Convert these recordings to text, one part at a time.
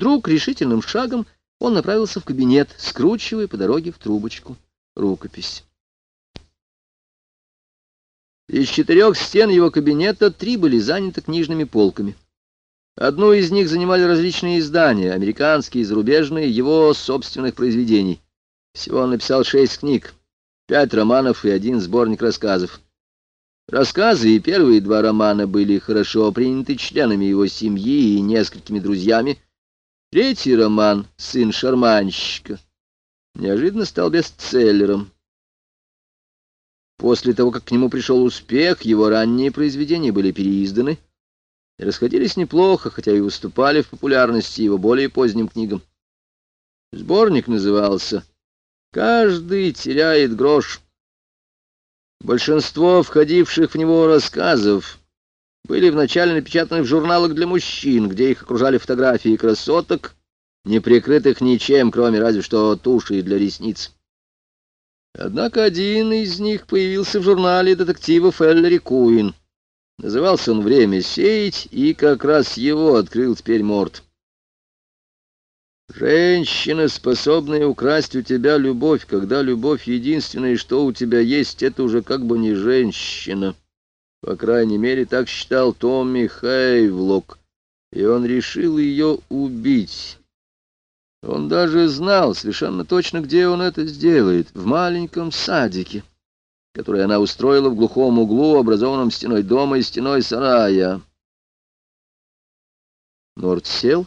Вдруг решительным шагом он направился в кабинет, скручивая по дороге в трубочку рукопись. Из четырех стен его кабинета три были заняты книжными полками. Одну из них занимали различные издания, американские и зарубежные, его собственных произведений. Всего он написал шесть книг, пять романов и один сборник рассказов. Рассказы и первые два романа были хорошо приняты членами его семьи и несколькими друзьями. Третий роман «Сын шарманщика» неожиданно стал бестселлером. После того, как к нему пришел успех, его ранние произведения были переизданы и расходились неплохо, хотя и выступали в популярности его более поздним книгам. Сборник назывался «Каждый теряет грош». Большинство входивших в него рассказов были вначале напечатаны в журналах для мужчин, где их окружали фотографии красоток, не прикрытых ничем, кроме разве что туши для ресниц. Однако один из них появился в журнале детективов Эллери Куин. Назывался он «Время сеять», и как раз его открыл теперь Морд. Женщина, способная украсть у тебя любовь, когда любовь единственное, что у тебя есть, это уже как бы не женщина. По крайней мере, так считал Томми Хейвлок, и он решил ее убить. Он даже знал совершенно точно, где он это сделает, в маленьком садике, который она устроила в глухом углу, образованном стеной дома и стеной сарая. Норд сел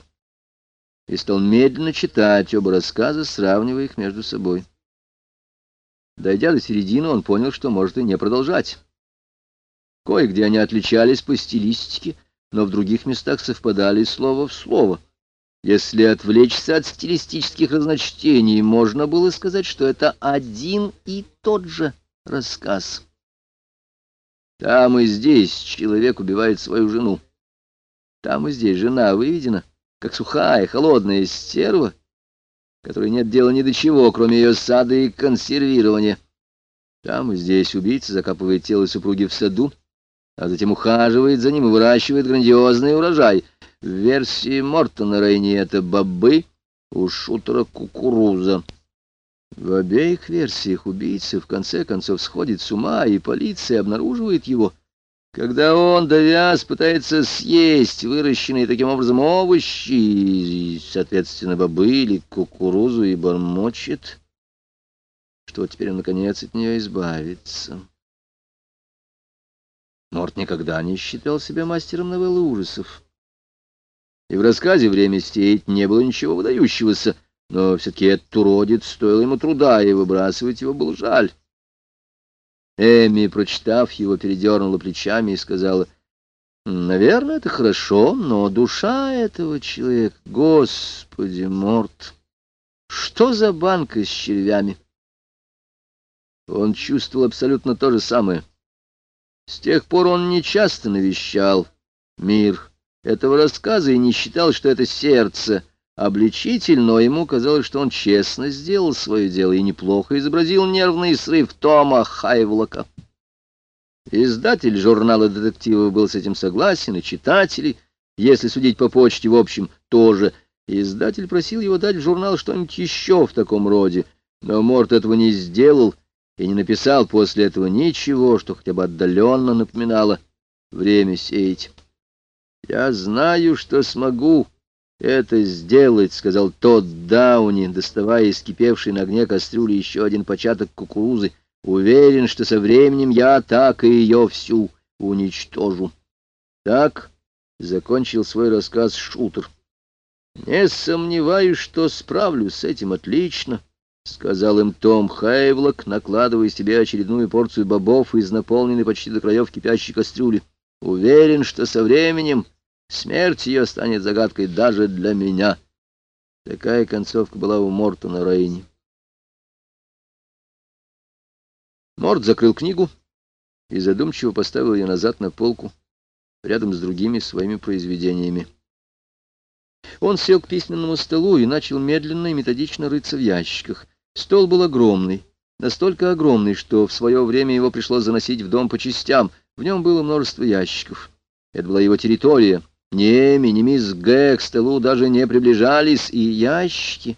и стал медленно читать оба рассказа, сравнивая их между собой. Дойдя до середины, он понял, что может и не продолжать. Кое-где они отличались по стилистике, но в других местах совпадали слово в слово — если отвлечься от стилистических разночтений, можно было сказать, что это один и тот же рассказ. Там и здесь человек убивает свою жену. Там и здесь жена выведена, как сухая, холодная стерва, которой нет дела ни до чего, кроме ее сада и консервирования. Там и здесь убийца закапывает тело супруги в саду, а затем ухаживает за ним и выращивает грандиозный урожай — в версии Мортона Рейни это бобы, у шутера кукуруза. В обеих версиях убийца в конце концов сходит с ума, и полиция обнаруживает его, когда он, довяз, пытается съесть выращенные таким образом овощи, и, соответственно, бобы или кукурузу, и бормочет, что теперь он, наконец, от нее избавится. Морт никогда не считал себя мастером новеллы ужасов и в рассказе «Время сеять» не было ничего выдающегося, но все-таки этот уродец стоил ему труда, и выбрасывать его было жаль. Эми, прочитав его, передернула плечами и сказала, «Наверное, это хорошо, но душа этого человека, господи, Морт, что за банка с червями?» Он чувствовал абсолютно то же самое. С тех пор он нечасто навещал мир, этого рассказа и не считал, что это сердце обличитель, но ему казалось, что он честно сделал свое дело и неплохо изобразил нервный срыв Тома Хайвлока. Издатель журнала детективов был с этим согласен, и читатели, если судить по почте, в общем, тоже. Издатель просил его дать в журнал что-нибудь еще в таком роде, но Морт этого не сделал и не написал после этого ничего, что хотя бы отдаленно напоминало время сеять. «Я знаю, что смогу это сделать», — сказал тот Дауни, доставая из кипевшей на огне кастрюли еще один початок кукурузы. «Уверен, что со временем я так и ее всю уничтожу». Так закончил свой рассказ Шутер. «Не сомневаюсь, что справлюсь с этим отлично», — сказал им Том Хейвлок, накладывая себе очередную порцию бобов из наполненной почти до краев кипящей кастрюли. «Уверен, что со временем Смерть ее станет загадкой даже для меня. Такая концовка была у Мортона Рейни. Морт закрыл книгу и задумчиво поставил ее назад на полку, рядом с другими своими произведениями. Он сел к письменному столу и начал медленно и методично рыться в ящиках. Стол был огромный, настолько огромный, что в свое время его пришлось заносить в дом по частям. В нем было множество ящиков. Это была его территория — Ни Эми, ни мисс Г к столу даже не приближались, и ящики,